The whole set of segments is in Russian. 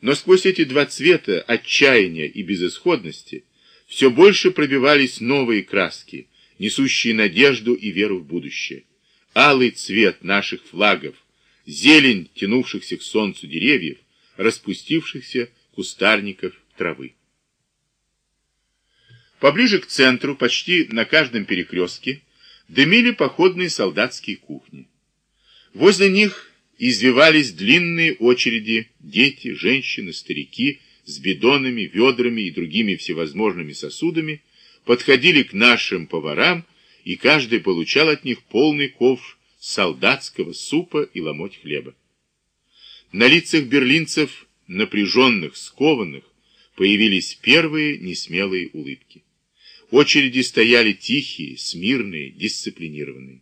Но сквозь эти два цвета, отчаяния и безысходности, все больше пробивались новые краски, несущие надежду и веру в будущее. Алый цвет наших флагов, зелень тянувшихся к солнцу деревьев, распустившихся кустарников травы. Поближе к центру, почти на каждом перекрестке, дымили походные солдатские кухни. Возле них извивались длинные очереди дети, женщины, старики с бидонами, ведрами и другими всевозможными сосудами, подходили к нашим поварам, и каждый получал от них полный ковш солдатского супа и ломоть хлеба. На лицах берлинцев, напряженных, скованных, появились первые несмелые улыбки. Очереди стояли тихие, смирные, дисциплинированные.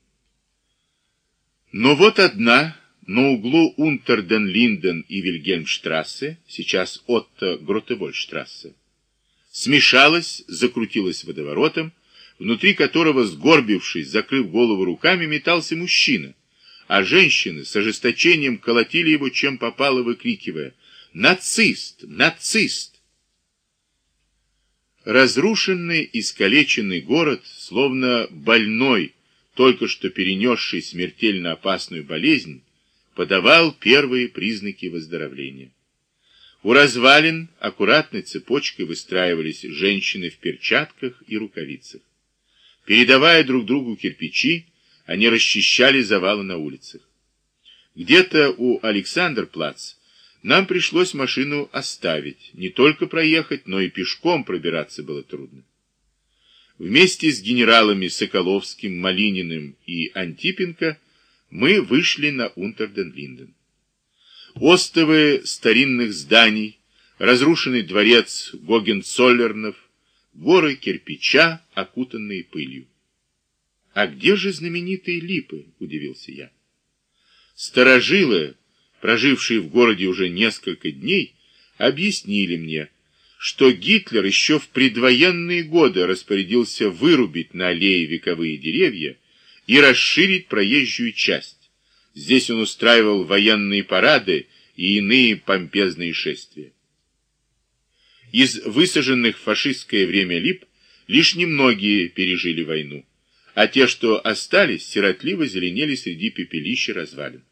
Но вот одна на углу Унтерден-Линден и Вильгельмштрассе, сейчас Отто Гротевольштрассе, смешалась, закрутилась водоворотом, внутри которого, сгорбившись, закрыв голову руками, метался мужчина, а женщины с ожесточением колотили его, чем попало, выкрикивая «Нацист! Нацист!» Разрушенный, искалеченный город, словно больной, только что перенесший смертельно опасную болезнь, подавал первые признаки выздоровления. У развалин аккуратной цепочкой выстраивались женщины в перчатках и рукавицах. Передавая друг другу кирпичи, они расчищали завалы на улицах. Где-то у Александр-Плац нам пришлось машину оставить. Не только проехать, но и пешком пробираться было трудно. Вместе с генералами Соколовским, Малининым и Антипенко мы вышли на Унтерден-Линден. Остовы старинных зданий, разрушенный дворец Гогенцоллернов, горы кирпича, окутанные пылью. «А где же знаменитые липы?» – удивился я. Старожилы прожившие в городе уже несколько дней, объяснили мне, что Гитлер еще в предвоенные годы распорядился вырубить на аллее вековые деревья и расширить проезжую часть. Здесь он устраивал военные парады и иные помпезные шествия. Из высаженных в фашистское время лип лишь немногие пережили войну, а те, что остались, сиротливо зеленели среди пепелища развалин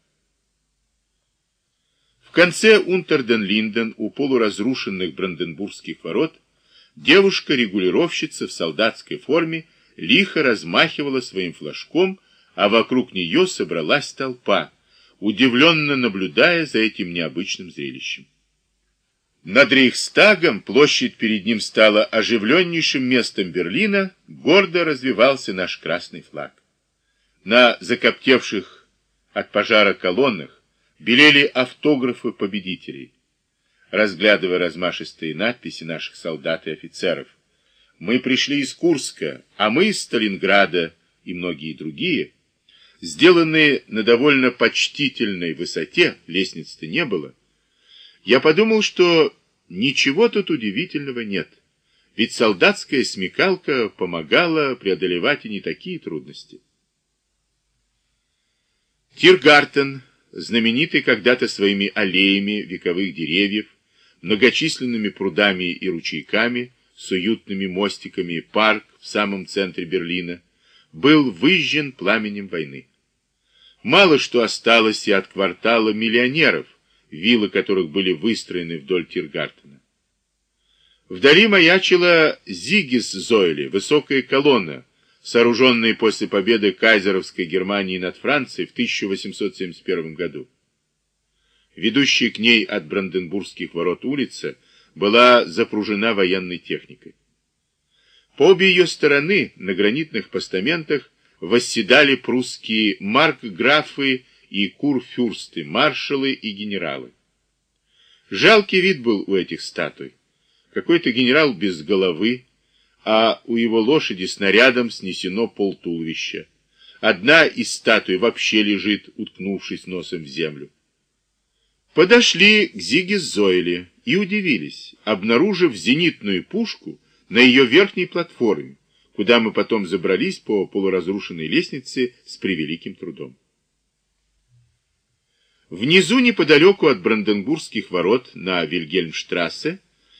конце Унтерден-Линден у полуразрушенных Бранденбургских ворот девушка-регулировщица в солдатской форме лихо размахивала своим флажком, а вокруг нее собралась толпа, удивленно наблюдая за этим необычным зрелищем. Над Рейхстагом площадь перед ним стала оживленнейшим местом Берлина, гордо развивался наш красный флаг. На закоптевших от пожара колоннах белели автографы победителей. Разглядывая размашистые надписи наших солдат и офицеров, «Мы пришли из Курска, а мы из Сталинграда» и многие другие, сделанные на довольно почтительной высоте, лестницы-то не было, я подумал, что ничего тут удивительного нет, ведь солдатская смекалка помогала преодолевать и не такие трудности. Тиргартен знаменитый когда-то своими аллеями вековых деревьев, многочисленными прудами и ручейками, с уютными мостиками парк в самом центре Берлина, был выжжен пламенем войны. Мало что осталось и от квартала миллионеров, виллы которых были выстроены вдоль Тиргартена. Вдали маячила Зигис-Зойли, высокая колонна, сооруженные после победы кайзеровской Германии над Францией в 1871 году. Ведущая к ней от Бранденбургских ворот улица была запружена военной техникой. По обе ее стороны на гранитных постаментах восседали прусские маркграфы и курфюрсты, маршалы и генералы. Жалкий вид был у этих статуй. Какой-то генерал без головы, а у его лошади снарядом снесено полтуловища. Одна из статуй вообще лежит, уткнувшись носом в землю. Подошли к Зиге Зойле и удивились, обнаружив зенитную пушку на ее верхней платформе, куда мы потом забрались по полуразрушенной лестнице с превеликим трудом. Внизу, неподалеку от Бранденбургских ворот на Вильгельмштрассе,